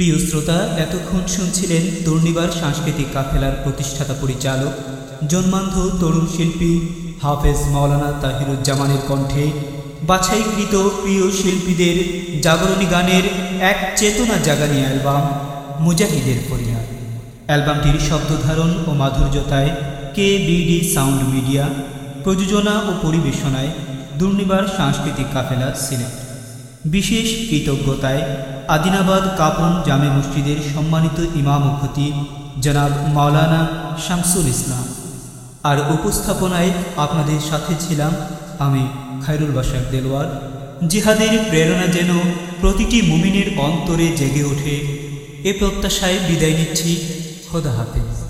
প্রিয় শ্রোতা, এতক্ষণ শুনছিলেন দুর্নিবার সাংস্কৃতিক কাফেলার প্রতিষ্ঠাতা পরিচালক, জন্মান্ধ তরুণ শিল্পী হাফেজ মাওলানা তাহিরুজ্জামানের কণ্ঠে বাছাইকৃত প্রিয় শিল্পীদের জাগরণী গানের এক চেতনা জাগানি অ্যালবাম মুজাহিদের ফরিয়াদ। অ্যালবামটির শব্দধারণ ও মাধুর্যতায় K B D sound media, প্রযোজনা ও পরিবেশনায় দুর্নিবার সাংস্কৃতিক কাফেলা সিলেট বিশেষ কৃতজ্ঞতায় আদিনাবাদ কাপন জামে মসজিদের সম্মানিত ইমাম ও খতিব জনাব মাওলানা শামসুল ইসলাম। আর উপস্থাপনায় আপনাদের সাথে ছিলাম আমি খায়রুল বাসাক দেলোয়ার জিহাদের প্রেরণা যেন প্রতিটি মুমিনের অন্তরে জেগে ওঠে, এ প্রত্যাশায় বিদায় নিচ্ছি। খোদা হাফেজ।